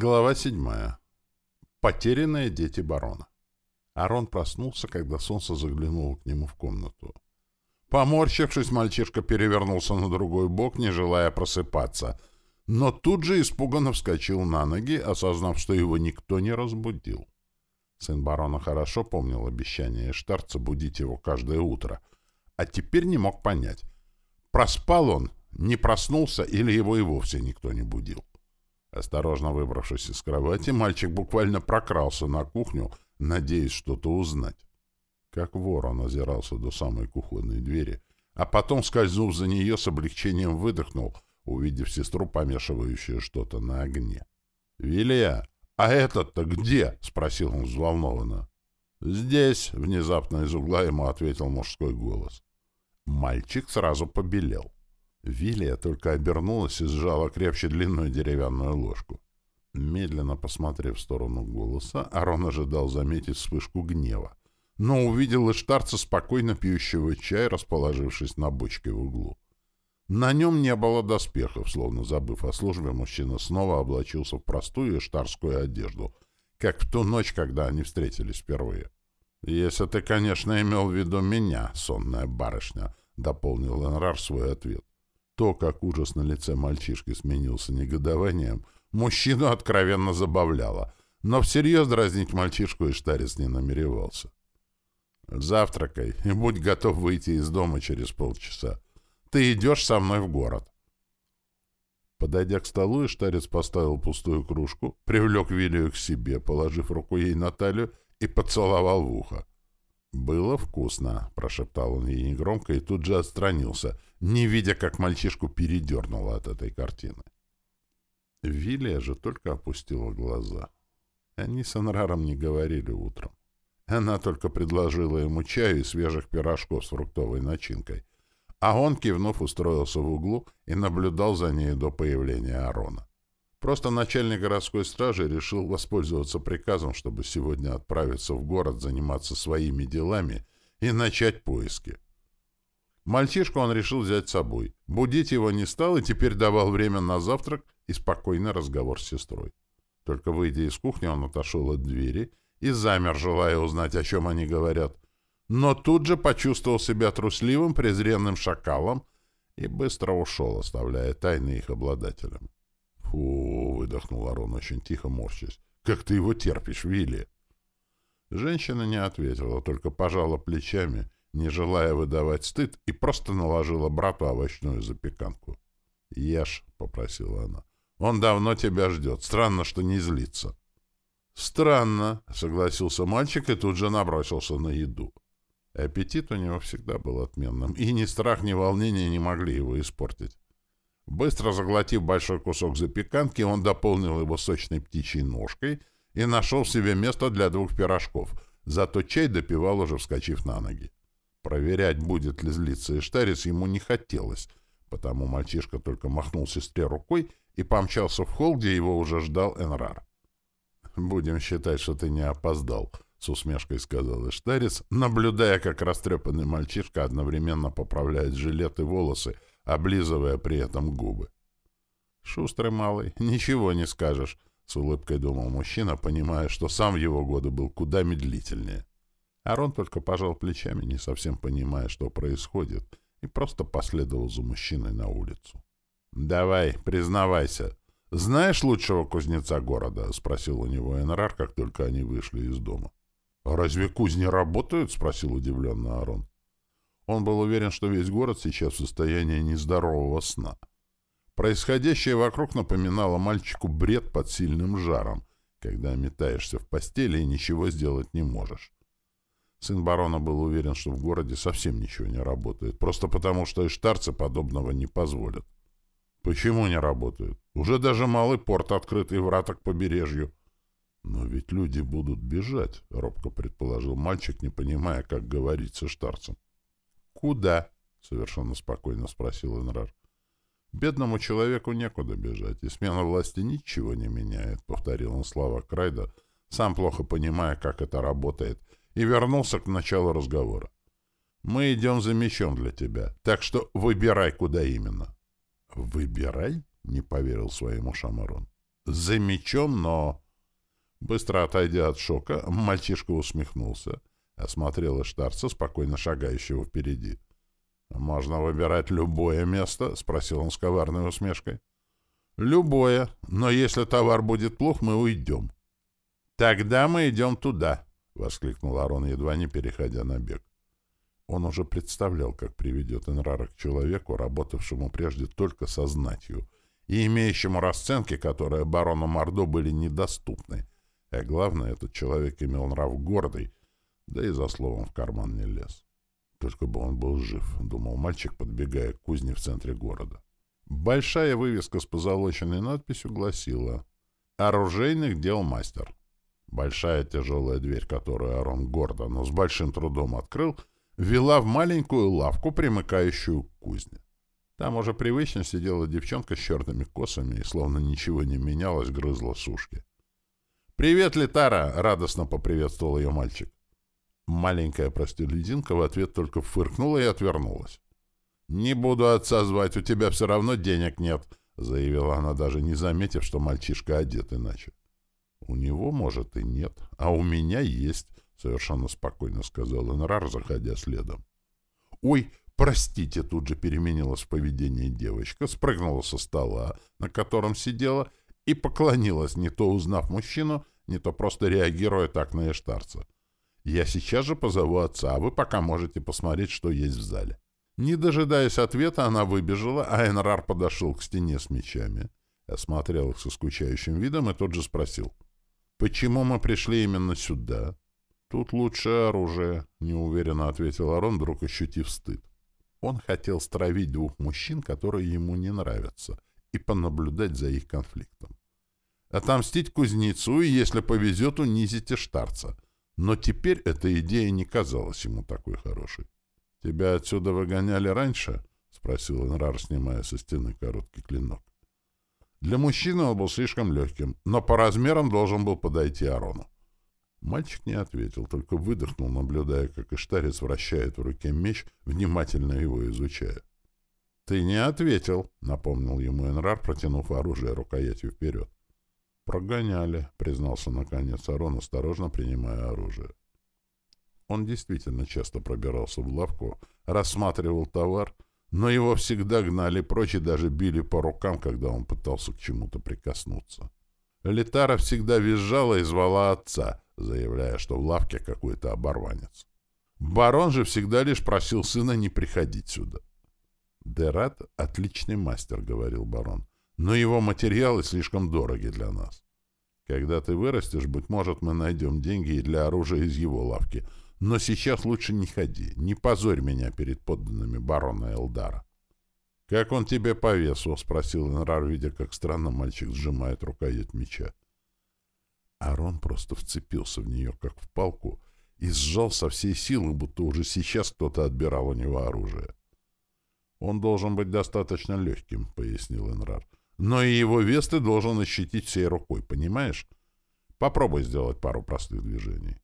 Глава седьмая. Потерянные дети барона. Арон проснулся, когда солнце заглянуло к нему в комнату. Поморщившись, мальчишка перевернулся на другой бок, не желая просыпаться, но тут же испуганно вскочил на ноги, осознав, что его никто не разбудил. Сын барона хорошо помнил обещание Эштарца будить его каждое утро, а теперь не мог понять, проспал он, не проснулся или его и вовсе никто не будил. Осторожно выбравшись из кровати, мальчик буквально прокрался на кухню, надеясь что-то узнать. Как вор он озирался до самой кухонной двери, а потом, скользнув за нее, с облегчением выдохнул, увидев сестру, помешивающую что-то на огне. «Вилия, а этот-то где?» — спросил он взволнованно. «Здесь», — внезапно из угла ему ответил мужской голос. Мальчик сразу побелел. Вилия только обернулась и сжала крепче длинную деревянную ложку. Медленно посмотрев в сторону голоса, Арон ожидал заметить вспышку гнева, но увидел Иштарца, спокойно пьющего чай, расположившись на бочке в углу. На нем не было доспехов, словно забыв о службе, мужчина снова облачился в простую иштарскую одежду, как в ту ночь, когда они встретились впервые. «Если ты, конечно, имел в виду меня, сонная барышня», — дополнил Энрар свой ответ. То, как ужас на лице мальчишки сменился негодованием, мужчину откровенно забавляло, но всерьез дразнить мальчишку Штарец не намеревался. «Завтракай и будь готов выйти из дома через полчаса. Ты идешь со мной в город». Подойдя к столу, Иштарец поставил пустую кружку, привлек Вилию к себе, положив руку ей на талию и поцеловал в ухо. «Было вкусно», — прошептал он ей негромко и тут же отстранился, не видя, как мальчишку передернуло от этой картины. Вилия же только опустила глаза. Они с Анраром не говорили утром. Она только предложила ему чаю и свежих пирожков с фруктовой начинкой, а он, кивнув, устроился в углу и наблюдал за ней до появления Арона. Просто начальник городской стражи решил воспользоваться приказом, чтобы сегодня отправиться в город заниматься своими делами и начать поиски. Мальчишку он решил взять с собой. Будить его не стал и теперь давал время на завтрак и спокойный разговор с сестрой. Только выйдя из кухни, он отошел от двери и замер, желая узнать, о чем они говорят. Но тут же почувствовал себя трусливым, презренным шакалом и быстро ушел, оставляя тайны их обладателям. «Фу!» — выдохнул Арон очень тихо, морщась. «Как ты его терпишь, Вилли?» Женщина не ответила, только пожала плечами, не желая выдавать стыд, и просто наложила брату овощную запеканку. «Ешь», — попросила она. «Он давно тебя ждет. Странно, что не злится». «Странно», — согласился мальчик и тут же набросился на еду. Аппетит у него всегда был отменным, и ни страх, ни волнение не могли его испортить. Быстро заглотив большой кусок запеканки, он дополнил его сочной птичьей ножкой и нашел себе место для двух пирожков, зато чай допивал уже вскочив на ноги. Проверять, будет ли злиться Иштарец, ему не хотелось, потому мальчишка только махнул сестре рукой и помчался в холл, где его уже ждал Энрар. «Будем считать, что ты не опоздал», — с усмешкой сказал Иштарец, наблюдая, как растрепанный мальчишка одновременно поправляет жилет и волосы, облизывая при этом губы. «Шустрый малый, ничего не скажешь», — с улыбкой думал мужчина, понимая, что сам в его годы был куда медлительнее. Арон только пожал плечами, не совсем понимая, что происходит, и просто последовал за мужчиной на улицу. «Давай, признавайся. Знаешь лучшего кузнеца города?» — спросил у него Энрар, как только они вышли из дома. «А разве кузни работают?» — спросил удивленно Арон. Он был уверен, что весь город сейчас в состоянии нездорового сна. Происходящее вокруг напоминало мальчику бред под сильным жаром, когда метаешься в постели и ничего сделать не можешь. Сын барона был уверен, что в городе совсем ничего не работает, просто потому, что иштарцы подобного не позволят. Почему не работают? Уже даже малый порт открытый врата к побережью. Но ведь люди будут бежать, — робко предположил мальчик, не понимая, как говорить с иштарцем. «Куда?» — совершенно спокойно спросил Энрар. «Бедному человеку некуда бежать, и смена власти ничего не меняет», — повторил он слова Крайда, сам плохо понимая, как это работает, и вернулся к началу разговора. «Мы идем за мечом для тебя, так что выбирай, куда именно». «Выбирай?» — не поверил своему Шамарон. за мечом, но... Быстро отойдя от шока, мальчишка усмехнулся, осмотрел Эштарца, спокойно шагающего впереди. «Можно выбирать любое место?» — спросил он с коварной усмешкой. «Любое, но если товар будет плох, мы уйдем». «Тогда мы идем туда», — воскликнул Арон, едва не переходя на бег. Он уже представлял, как приведет Энрара к человеку, работавшему прежде только со знатью, и имеющему расценки, которые барону Мордо были недоступны. А главное, этот человек имел нрав гордый, да и за словом в карман не лез. Только бы он был жив, — думал мальчик, подбегая к кузне в центре города. Большая вывеска с позолоченной надписью гласила «Оружейных дел мастер». Большая тяжелая дверь, которую Арон гордо, но с большим трудом открыл, вела в маленькую лавку, примыкающую к кузне. Там уже привычно сидела девчонка с черными косами и, словно ничего не менялось, грызла сушки. «Привет, Литара!» — радостно поприветствовал ее мальчик. Маленькая простолюдинка в ответ только фыркнула и отвернулась. «Не буду отца звать, у тебя все равно денег нет», — заявила она, даже не заметив, что мальчишка одет иначе. «У него, может, и нет, а у меня есть», — совершенно спокойно сказал Энрар, заходя следом. «Ой, простите!» — тут же переменилась в поведении девочка, спрыгнула со стола, на котором сидела, и поклонилась, не то узнав мужчину, не то просто реагируя так на эштарца. «Я сейчас же позову отца, а вы пока можете посмотреть, что есть в зале». Не дожидаясь ответа, она выбежала, а Энрар подошел к стене с мечами, осмотрел их со скучающим видом и тот же спросил. «Почему мы пришли именно сюда?» «Тут лучше оружие», — неуверенно ответил Арон, вдруг ощутив стыд. Он хотел стравить двух мужчин, которые ему не нравятся, и понаблюдать за их конфликтом. Отомстить кузнецу и, если повезет, унизить Эштарца. Но теперь эта идея не казалась ему такой хорошей. «Тебя отсюда выгоняли раньше?» — спросил Энрар, снимая со стены короткий клинок. Для мужчины он был слишком легким, но по размерам должен был подойти Арону. Мальчик не ответил, только выдохнул, наблюдая, как Иштарец вращает в руке меч, внимательно его изучая. «Ты не ответил», — напомнил ему Энрар, протянув оружие рукоятью вперед. «Прогоняли», — признался наконец Арон, осторожно принимая оружие. Он действительно часто пробирался в лавку, рассматривал товар, но его всегда гнали прочь и даже били по рукам, когда он пытался к чему-то прикоснуться. Литара всегда визжала и звала отца, заявляя, что в лавке какой-то оборванец. Барон же всегда лишь просил сына не приходить сюда. «Дерат — отличный мастер», — говорил барон, — «но его материалы слишком дороги для нас. Когда ты вырастешь, быть может, мы найдем деньги и для оружия из его лавки, но сейчас лучше не ходи, не позорь меня перед подданными барона Элдара. — Как он тебе по весу? — спросил Энрар, видя, как странно мальчик сжимает рукоять меча. Арон просто вцепился в нее, как в палку, и сжал со всей силы, будто уже сейчас кто-то отбирал у него оружие. «Он должен быть достаточно легким», — пояснил Энрар. «Но и его вес ты должен ощутить всей рукой, понимаешь? Попробуй сделать пару простых движений».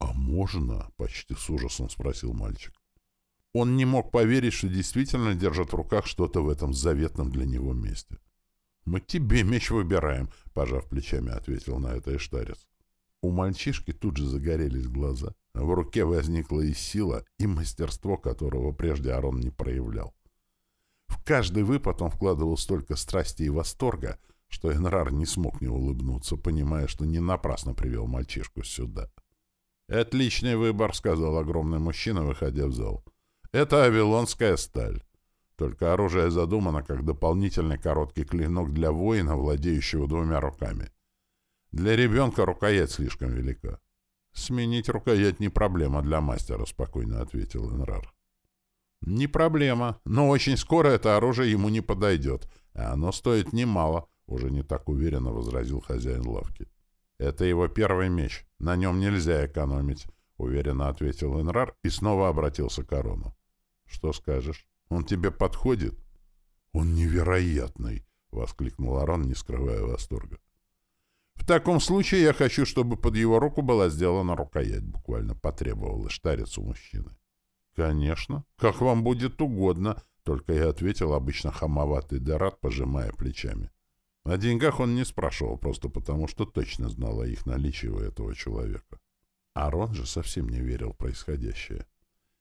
«А можно?» — почти с ужасом спросил мальчик. Он не мог поверить, что действительно держит в руках что-то в этом заветном для него месте. «Мы тебе меч выбираем», — пожав плечами, ответил на это Эштарец. У мальчишки тут же загорелись глаза. В руке возникла и сила, и мастерство, которого прежде Арон не проявлял. В каждый выпад он вкладывал столько страсти и восторга, что Энрар не смог не улыбнуться, понимая, что не напрасно привел мальчишку сюда. «Отличный выбор», — сказал огромный мужчина, выходя в зал. «Это авилонская сталь. Только оружие задумано как дополнительный короткий клинок для воина, владеющего двумя руками. Для ребенка рукоять слишком велика». «Сменить рукоять не проблема для мастера», — спокойно ответил Энрар. «Не проблема, но очень скоро это оружие ему не подойдет, а оно стоит немало», — уже не так уверенно возразил хозяин лавки. «Это его первый меч. На нем нельзя экономить», — уверенно ответил Энрар и снова обратился к Арону. «Что скажешь? Он тебе подходит?» «Он невероятный!» — воскликнул Арон, не скрывая восторга. «В таком случае я хочу, чтобы под его руку была сделана рукоять», — буквально потребовал Иштарец у мужчины. «Конечно. Как вам будет угодно», — только и ответил обычно хамоватый Дерат, пожимая плечами. О деньгах он не спрашивал, просто потому что точно знал о их наличии у этого человека. Арон же совсем не верил в происходящее.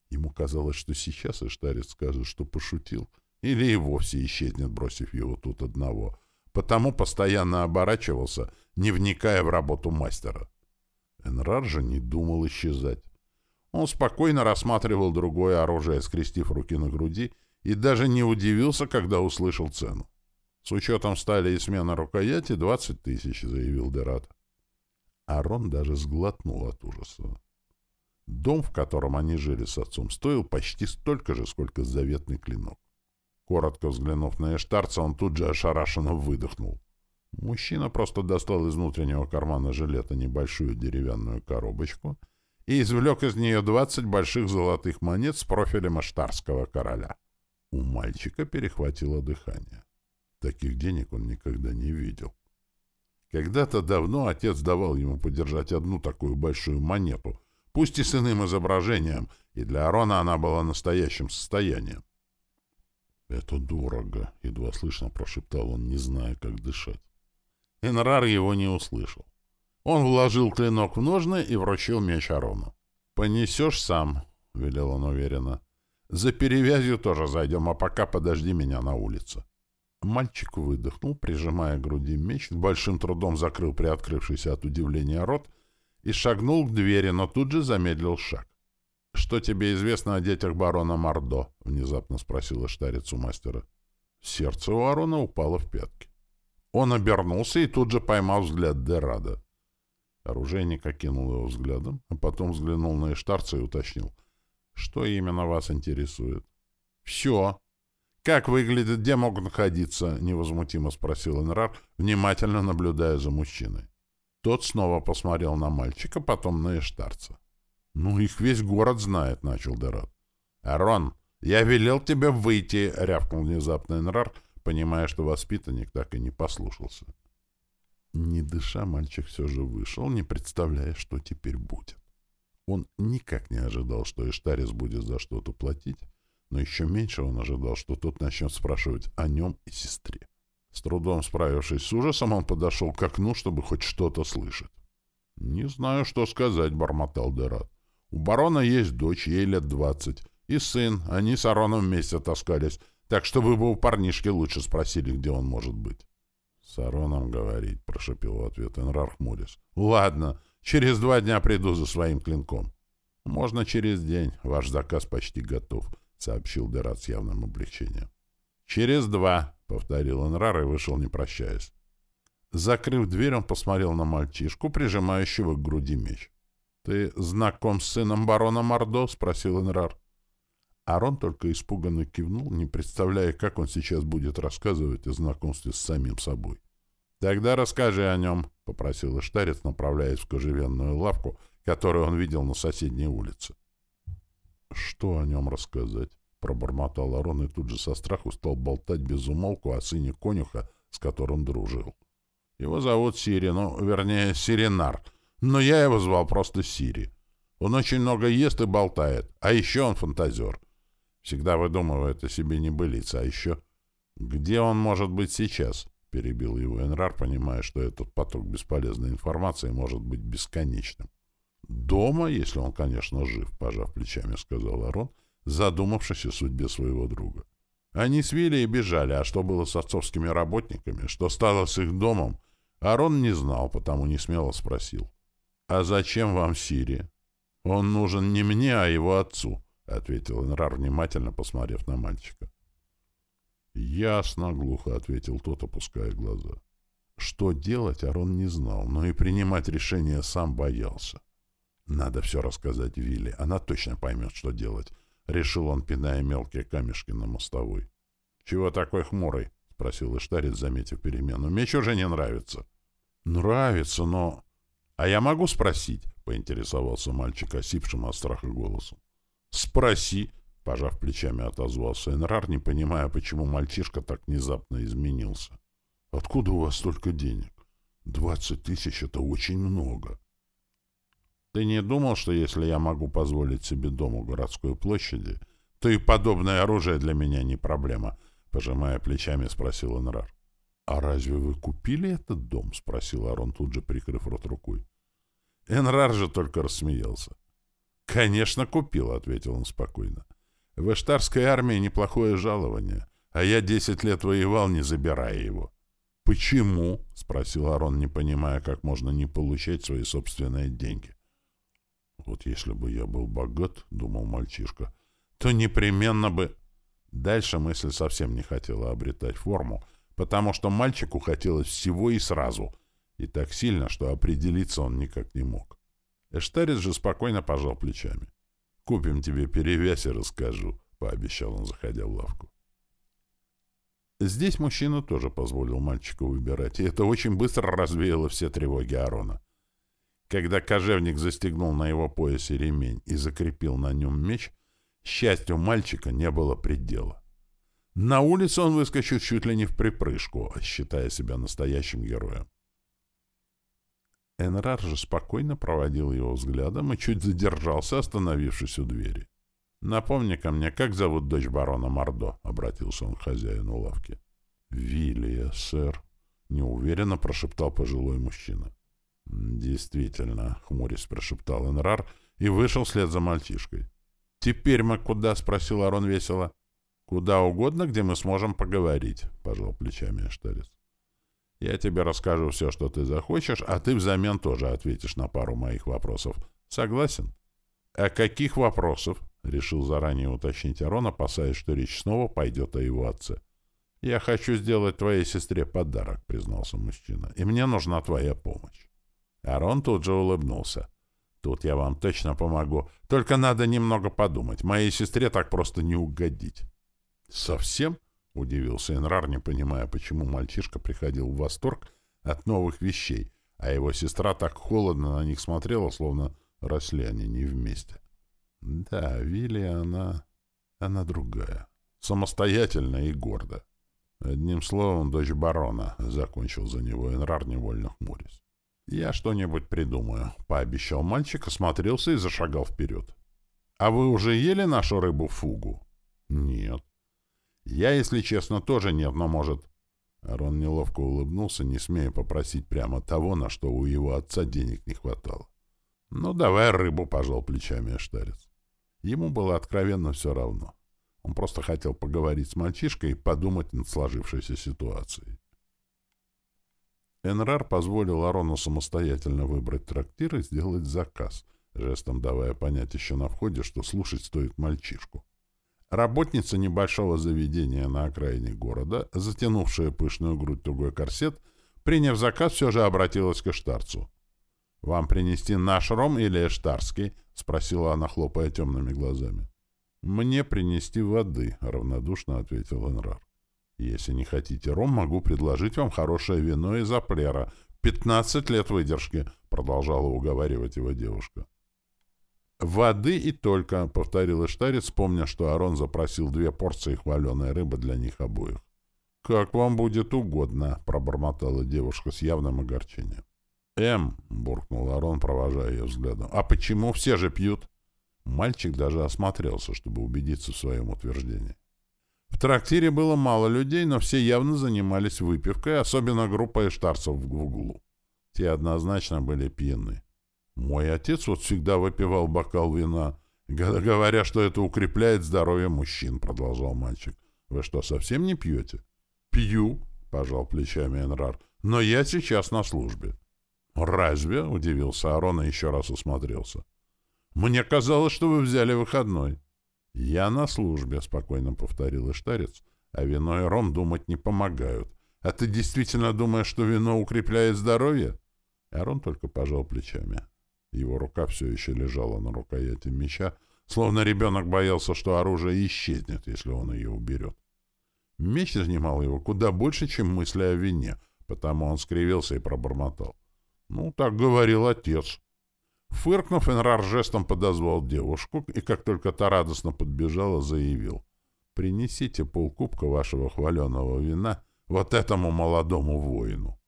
Ему казалось, что сейчас Иштарец скажет, что пошутил, или и вовсе исчезнет, бросив его тут одного. Потому постоянно оборачивался, не вникая в работу мастера. Энрар же не думал исчезать. Он спокойно рассматривал другое оружие, скрестив руки на груди, и даже не удивился, когда услышал цену. «С учетом стали и смены рукояти — двадцать тысяч», — заявил Дерат. Арон даже сглотнул от ужаса. Дом, в котором они жили с отцом, стоил почти столько же, сколько заветный клинок. Коротко взглянув на Эштарца, он тут же ошарашенно выдохнул. Мужчина просто достал из внутреннего кармана жилета небольшую деревянную коробочку и извлек из нее двадцать больших золотых монет с профилем аштарского короля. У мальчика перехватило дыхание. Таких денег он никогда не видел. Когда-то давно отец давал ему подержать одну такую большую монету, пусть и с иным изображением, и для Арона она была настоящим состоянием. «Это дорого», — едва слышно прошептал он, не зная, как дышать. Энрар его не услышал. Он вложил клинок в ножны и вручил меч Арону. «Понесешь сам», — велел он уверенно. «За перевязью тоже зайдем, а пока подожди меня на улице». Мальчик выдохнул, прижимая к груди меч, большим трудом закрыл приоткрывшийся от удивления рот и шагнул к двери, но тут же замедлил шаг. — Что тебе известно о детях барона Мордо? — внезапно спросила штарец у мастера. Сердце у Арона упало в пятки. Он обернулся и тут же поймал взгляд Дерада. Оружейник окинул его взглядом, а потом взглянул на Эштарца и уточнил. — Что именно вас интересует? — Все, «Как выглядит, где могут находиться?» — невозмутимо спросил Энрар, внимательно наблюдая за мужчиной. Тот снова посмотрел на мальчика, потом на Эштарца. «Ну, их весь город знает», — начал Дерат. «Арон, я велел тебе выйти», — рявкнул внезапно Энрар, понимая, что воспитанник так и не послушался. Не дыша, мальчик все же вышел, не представляя, что теперь будет. Он никак не ожидал, что Эштарец будет за что-то платить, но еще меньше он ожидал, что тот начнет спрашивать о нем и сестре. С трудом справившись с ужасом, он подошел к окну, чтобы хоть что-то слышать. «Не знаю, что сказать», — бормотал Дерат. «У барона есть дочь, ей лет двадцать, и сын. Они с Ароном вместе таскались, так что вы бы у парнишки лучше спросили, где он может быть». «С Ароном говорить», — прошепел в ответ Энрар хмурясь. «Ладно, через два дня приду за своим клинком». «Можно через день. Ваш заказ почти готов сообщил Дерат с явным облегчением. «Через два», — повторил Энрар и вышел, не прощаясь. Закрыв дверь, он посмотрел на мальчишку, прижимающего к груди меч. «Ты знаком с сыном барона Мордо?» — спросил Энрар. Арон только испуганно кивнул, не представляя, как он сейчас будет рассказывать о знакомстве с самим собой. «Тогда расскажи о нем», — попросил Иштарец, направляясь в кожевенную лавку, которую он видел на соседней улице. Что о нем рассказать? Пробормотал Арон и тут же со страху стал болтать без умолку о сыне конюха, с которым дружил. Его зовут Сири, ну, вернее, Сиренар, но я его звал просто Сири. Он очень много ест и болтает, а еще он фантазер. Всегда выдумывает о себе небылицы, а еще... Где он может быть сейчас? Перебил его Энрар, понимая, что этот поток бесполезной информации может быть бесконечным. «Дома, если он, конечно, жив», — пожав плечами, сказал Арон, задумавшись о судьбе своего друга. Они свили и бежали, а что было с отцовскими работниками, что стало с их домом, Арон не знал, потому не смело спросил. «А зачем вам Сирия?» «Он нужен не мне, а его отцу», — ответил Энрар, внимательно посмотрев на мальчика. «Ясно», — глухо ответил тот, опуская глаза. Что делать, Арон не знал, но и принимать решение сам боялся. Надо все рассказать Вилли. Она точно поймет, что делать. Решил он, пиная мелкие камешки на мостовой. — Чего такой хмурый? — спросил Иштарец, заметив перемену. — Меч уже не нравится. — Нравится, но... — А я могу спросить? — поинтересовался мальчик, осипшим от страха голосом. — Спроси! — пожав плечами, отозвался Энрар, не понимая, почему мальчишка так внезапно изменился. — Откуда у вас столько денег? Двадцать тысяч — это очень много. — ты не думал, что если я могу позволить себе дом у городской площади, то и подобное оружие для меня не проблема? Пожимая плечами, спросил Энрар. «А разве вы купили этот дом?» — спросил Арон, тут же прикрыв рот рукой. Энрар же только рассмеялся. «Конечно, купил», — ответил он спокойно. «В эштарской армии неплохое жалование, а я десять лет воевал, не забирая его». «Почему?» — спросил Арон, не понимая, как можно не получать свои собственные деньги. «Вот если бы я был богат, — думал мальчишка, — то непременно бы...» Дальше мысль совсем не хотела обретать форму, потому что мальчику хотелось всего и сразу, и так сильно, что определиться он никак не мог. Эштарец же спокойно пожал плечами. «Купим тебе перевязь и расскажу», — пообещал он, заходя в лавку. Здесь мужчина тоже позволил мальчику выбирать, и это очень быстро развеяло все тревоги Арона. Когда кожевник застегнул на его поясе ремень и закрепил на нем меч, счастью мальчика не было предела. На улицу он выскочил чуть ли не в припрыжку, считая себя настоящим героем. Энрар же спокойно проводил его взглядом и чуть задержался, остановившись у двери. «Напомни-ка мне, как зовут дочь барона Мордо?» — обратился он к хозяину лавки. «Вилия, сэр», — неуверенно прошептал пожилой мужчина. «Действительно», — хмурясь прошептал Энрар и вышел вслед за мальчишкой. «Теперь мы куда?» — спросил Арон весело. «Куда угодно, где мы сможем поговорить», — пожал плечами Эштарец. «Я тебе расскажу все, что ты захочешь, а ты взамен тоже ответишь на пару моих вопросов. Согласен?» «А каких вопросов?» — решил заранее уточнить Арон, опасаясь, что речь снова пойдет о его отце. «Я хочу сделать твоей сестре подарок», — признался мужчина, — «и мне нужна твоя помощь». Арон тут же улыбнулся. «Тут я вам точно помогу. Только надо немного подумать. Моей сестре так просто не угодить». «Совсем?» — удивился Энрар, не понимая, почему мальчишка приходил в восторг от новых вещей, а его сестра так холодно на них смотрела, словно росли они не вместе. Да, Вилли, она... она другая. Самостоятельная и гордая. Одним словом, дочь барона, — закончил за него Энрар, невольно хмурясь. «Я что-нибудь придумаю», — пообещал мальчик, осмотрелся и зашагал вперед. «А вы уже ели нашу рыбу-фугу?» «Нет». Я, если честно, тоже нет, но может... Арон неловко улыбнулся, не смея попросить прямо того, на что у его отца денег не хватало. «Ну, давай рыбу», — пожал плечами Эштарец. Ему было откровенно все равно. Он просто хотел поговорить с мальчишкой и подумать над сложившейся ситуацией. Энрар позволил Арону самостоятельно выбрать трактир и сделать заказ, жестом давая понять еще на входе, что слушать стоит мальчишку. Работница небольшого заведения на окраине города, затянувшая пышную грудь тугой корсет, приняв заказ, все же обратилась к эштарцу. «Вам принести наш ром или эштарский?» — спросила она, хлопая темными глазами. «Мне принести воды», — равнодушно ответил Энрар. «Если не хотите ром, могу предложить вам хорошее вино из Аплера. Пятнадцать лет выдержки», — продолжала уговаривать его девушка. «Воды и только», — повторил Иштарец, помня, что Арон запросил две порции хваленой рыбы для них обоих. «Как вам будет угодно», — пробормотала девушка с явным огорчением. «Эм», — буркнул Арон, провожая ее взглядом, — «а почему все же пьют?» Мальчик даже осмотрелся, чтобы убедиться в своем утверждении. В трактире было мало людей, но все явно занимались выпивкой, особенно группа эштарцев в углу. Те однозначно были пьяны. Мой отец вот всегда выпивал бокал вина, говоря, что это укрепляет здоровье мужчин, продолжал мальчик. Вы что, совсем не пьете? Пью, пожал плечами Энрар, но я сейчас на службе. Разве? удивился Арон и еще раз осмотрелся. Мне казалось, что вы взяли выходной. Я на службе, спокойно повторил Иштарец, а вино и ром думать не помогают. А ты действительно думаешь, что вино укрепляет здоровье? Арон только пожал плечами. Его рука все еще лежала на рукояти меча, словно ребенок боялся, что оружие исчезнет, если он ее уберет. Меч занимал его куда больше, чем мысли о вине, потому он скривился и пробормотал. «Ну, так говорил отец». Фыркнув, Энрар жестом подозвал девушку, и как только та радостно подбежала, заявил. «Принесите полкубка вашего хваленого вина вот этому молодому воину».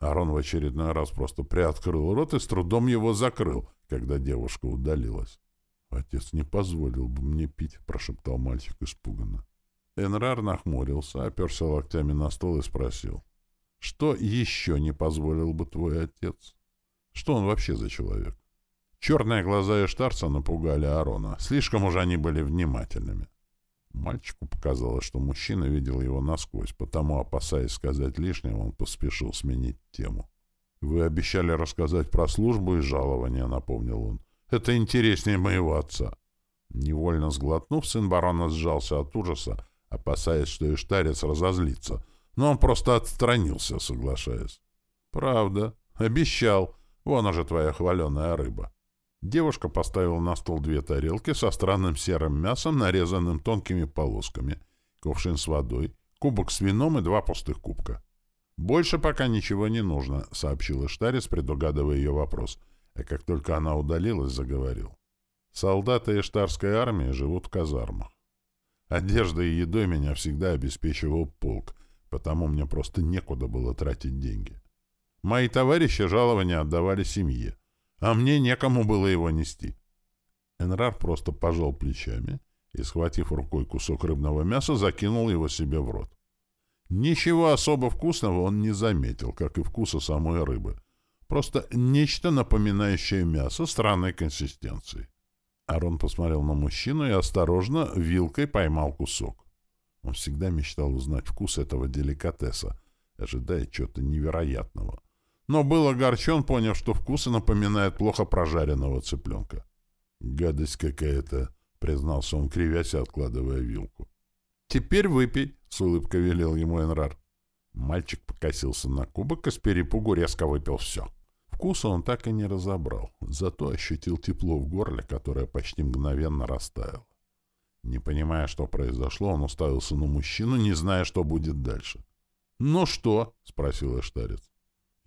Арон в очередной раз просто приоткрыл рот и с трудом его закрыл, когда девушка удалилась. «Отец не позволил бы мне пить», — прошептал мальчик испуганно. Энрар нахмурился, оперся локтями на стол и спросил. Что еще не позволил бы твой отец? Что он вообще за человек? Черные глаза Эштарца напугали Арона. Слишком уж они были внимательными. Мальчику показалось, что мужчина видел его насквозь, потому, опасаясь сказать лишнего, он поспешил сменить тему. «Вы обещали рассказать про службу и жалования», — напомнил он. «Это интереснее моего отца». Невольно сглотнув, сын барона сжался от ужаса, опасаясь, что Иштарец разозлится, но он просто отстранился, соглашаясь. «Правда. Обещал. Вон уже твоя хваленая рыба». Девушка поставила на стол две тарелки со странным серым мясом, нарезанным тонкими полосками, ковшин с водой, кубок с вином и два пустых кубка. «Больше пока ничего не нужно», — сообщил Иштарец, предугадывая ее вопрос. А как только она удалилась, заговорил. «Солдаты Иштарской армии живут в казармах. Одеждой и едой меня всегда обеспечивал полк, потому мне просто некуда было тратить деньги. Мои товарищи жалования отдавали семье а мне некому было его нести. Энрар просто пожал плечами и, схватив рукой кусок рыбного мяса, закинул его себе в рот. Ничего особо вкусного он не заметил, как и вкуса самой рыбы. Просто нечто напоминающее мясо странной консистенции. Арон посмотрел на мужчину и осторожно вилкой поймал кусок. Он всегда мечтал узнать вкус этого деликатеса, ожидая чего-то невероятного но был огорчен, поняв, что вкусы напоминают плохо прожаренного цыпленка. «Гадость какая-то», — признался он, кривясь и откладывая вилку. «Теперь выпей», — с улыбкой велел ему Энрар. Мальчик покосился на кубок и с перепугу резко выпил все. Вкуса он так и не разобрал, зато ощутил тепло в горле, которое почти мгновенно растаяло. Не понимая, что произошло, он уставился на мужчину, не зная, что будет дальше. «Ну что?» — спросил Эштарец.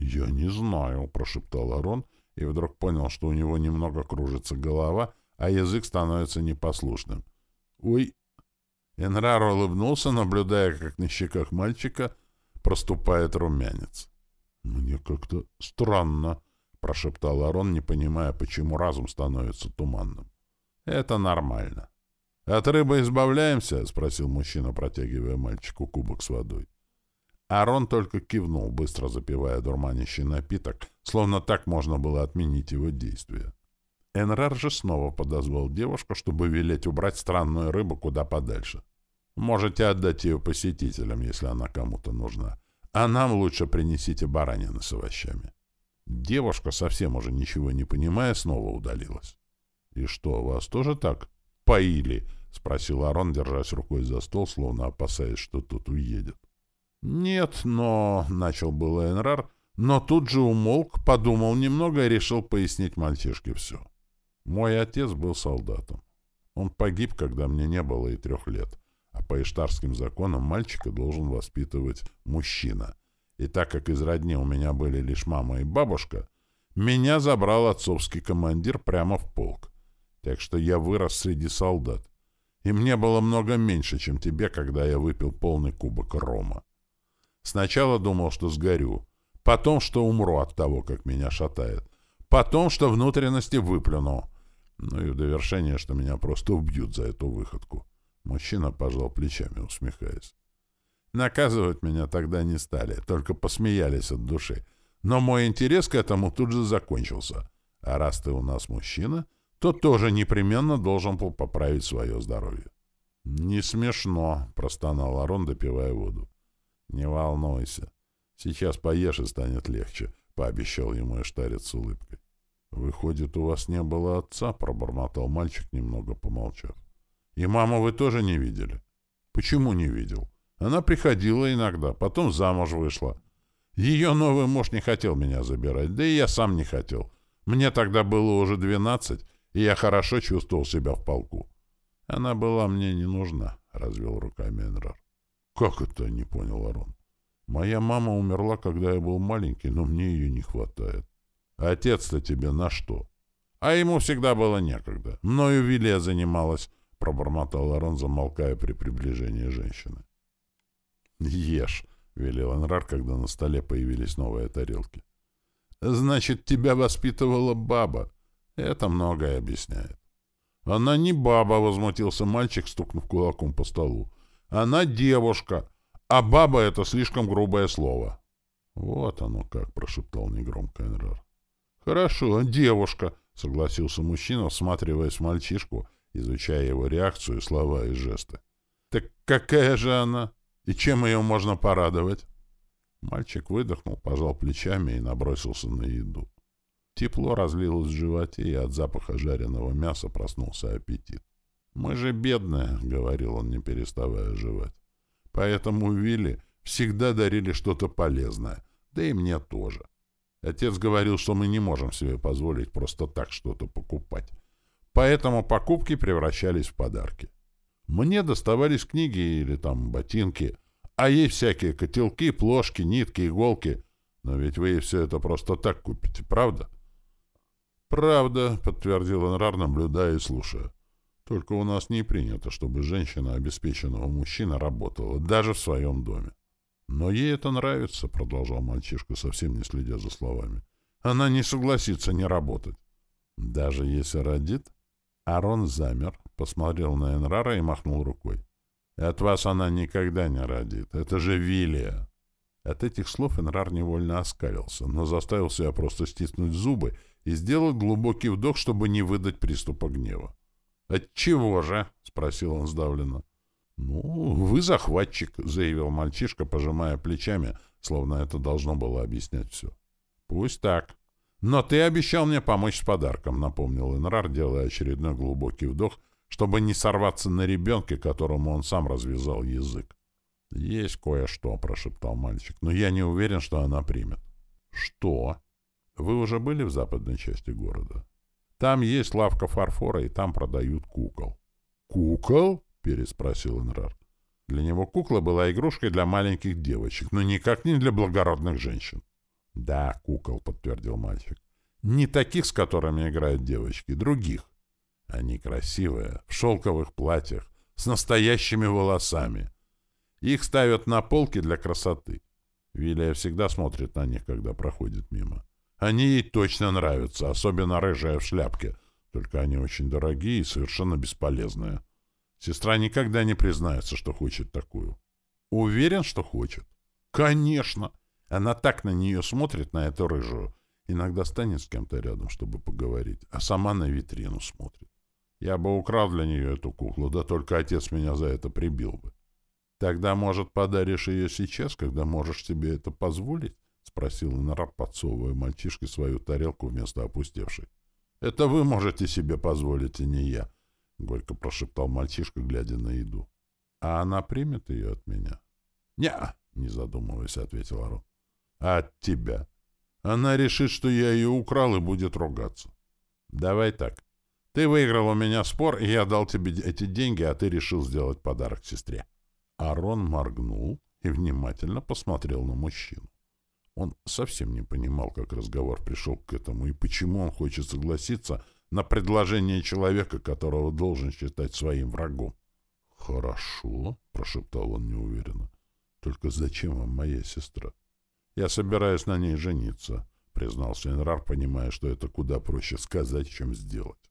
«Я не знаю», — прошептал Арон, и вдруг понял, что у него немного кружится голова, а язык становится непослушным. «Ой!» Энрар улыбнулся, наблюдая, как на щеках мальчика проступает румянец. «Мне как-то странно», — прошептал Арон, не понимая, почему разум становится туманным. «Это нормально». «От рыбы избавляемся?» — спросил мужчина, протягивая мальчику кубок с водой. Арон только кивнул, быстро запивая дурманящий напиток, словно так можно было отменить его действие. Энрар же снова подозвал девушку, чтобы велеть убрать странную рыбу куда подальше. Можете отдать ее посетителям, если она кому-то нужна. А нам лучше принесите баранины с овощами. Девушка, совсем уже ничего не понимая, снова удалилась. — И что, вас тоже так поили? — спросил Арон, держась рукой за стол, словно опасаясь, что тут уедет. «Нет, но...» — начал было Энрар, но тут же умолк, подумал немного и решил пояснить мальчишке все. «Мой отец был солдатом. Он погиб, когда мне не было и трех лет, а по иштарским законам мальчика должен воспитывать мужчина. И так как из родни у меня были лишь мама и бабушка, меня забрал отцовский командир прямо в полк. Так что я вырос среди солдат. И мне было много меньше, чем тебе, когда я выпил полный кубок рома. Сначала думал, что сгорю. Потом, что умру от того, как меня шатает. Потом, что внутренности выплюну. Ну и в довершение, что меня просто убьют за эту выходку. Мужчина пожал плечами, усмехаясь. Наказывать меня тогда не стали, только посмеялись от души. Но мой интерес к этому тут же закончился. А раз ты у нас мужчина, то тоже непременно должен был поправить свое здоровье. — Не смешно, — простонал Арон, допивая воду. «Не волнуйся. Сейчас поешь и станет легче», — пообещал ему Эштарец с улыбкой. «Выходит, у вас не было отца?» — пробормотал мальчик, немного помолчав. «И маму вы тоже не видели?» «Почему не видел? Она приходила иногда, потом замуж вышла. Ее новый муж не хотел меня забирать, да и я сам не хотел. Мне тогда было уже двенадцать, и я хорошо чувствовал себя в полку. Она была мне не нужна», — развел руками Энрар. «Как это?» — не понял Арон. «Моя мама умерла, когда я был маленький, но мне ее не хватает. Отец-то тебе на что?» «А ему всегда было некогда. Мною Вилия занималась», — пробормотал Арон, замолкая при приближении женщины. «Ешь», — велел Энрар, когда на столе появились новые тарелки. «Значит, тебя воспитывала баба. Это многое объясняет». «Она не баба», — возмутился мальчик, стукнув кулаком по столу. Она девушка, а баба — это слишком грубое слово. Вот оно как, прошептал негромко Энрар. Хорошо, девушка, согласился мужчина, всматриваясь в мальчишку, изучая его реакцию, слова и жесты. Так какая же она? И чем ее можно порадовать? Мальчик выдохнул, пожал плечами и набросился на еду. Тепло разлилось в животе, и от запаха жареного мяса проснулся аппетит. «Мы же бедные», — говорил он, не переставая жевать. «Поэтому Вилли всегда дарили что-то полезное, да и мне тоже. Отец говорил, что мы не можем себе позволить просто так что-то покупать. Поэтому покупки превращались в подарки. Мне доставались книги или там ботинки, а ей всякие котелки, плошки, нитки, иголки. Но ведь вы все это просто так купите, правда? «Правда», — подтвердил Энрар, наблюдая и слушая. «Только у нас не принято, чтобы женщина обеспеченного мужчины работала, даже в своем доме. «Но ей это нравится», — продолжал мальчишка, совсем не следя за словами. «Она не согласится не работать». «Даже если родит?» Арон замер, посмотрел на Энрара и махнул рукой. «От вас она никогда не родит. Это же Вилия!» От этих слов Энрар невольно оскалился, но заставил себя просто стиснуть зубы и сделать глубокий вдох, чтобы не выдать приступа гнева. «Отчего же?» — спросил он сдавленно. «Ну, вы захватчик», — заявил мальчишка, пожимая плечами, словно это должно было объяснять все. «Пусть так. Но ты обещал мне помочь с подарком», — напомнил Энрар, делая очередной глубокий вдох, чтобы не сорваться на ребенке, которому он сам развязал язык. «Есть кое-что», — прошептал мальчик, — «но я не уверен, что она примет». «Что?» «Вы уже были в западной части города?» «Там есть лавка фарфора, и там продают кукол». «Кукол?» переспросил Энрар. Для него кукла была игрушкой для маленьких девочек, но никак не для благородных женщин. «Да, кукол», — подтвердил мальчик. «Не таких, с которыми играют девочки, других. Они красивые, в шелковых платьях, с настоящими волосами. Их ставят на полки для красоты. Вилия всегда смотрит на них, когда проходит мимо. Они ей точно нравятся, особенно рыжая в шляпке, только они очень дорогие и совершенно бесполезные». Сестра никогда не признается, что хочет такую. Уверен, что хочет? Конечно. Она так на нее смотрит, на эту рыжую. Иногда станет с кем-то рядом, чтобы поговорить, а сама на витрину смотрит. Я бы украл для нее эту куклу, да только отец меня за это прибил бы. Тогда, может, подаришь ее сейчас, когда можешь себе это позволить? — спросил Инара, подсовывая мальчишке свою тарелку вместо опустевшей. — Это вы можете себе позволить, и не я. — горько прошептал мальчишка, глядя на еду. — А она примет ее от меня? — Не, не задумываясь, ответил Арон. — А от тебя? Она решит, что я ее украл и будет ругаться. — Давай так. Ты выиграл у меня спор, и я дал тебе эти деньги, а ты решил сделать подарок сестре. Арон моргнул и внимательно посмотрел на мужчину. Он совсем не понимал, как разговор пришел к этому и почему он хочет согласиться на предложение человека, которого должен считать своим врагом. «Хорошо», — прошептал он неуверенно. «Только зачем вам моя сестра?» «Я собираюсь на ней жениться», — признался Энрар, понимая, что это куда проще сказать, чем сделать.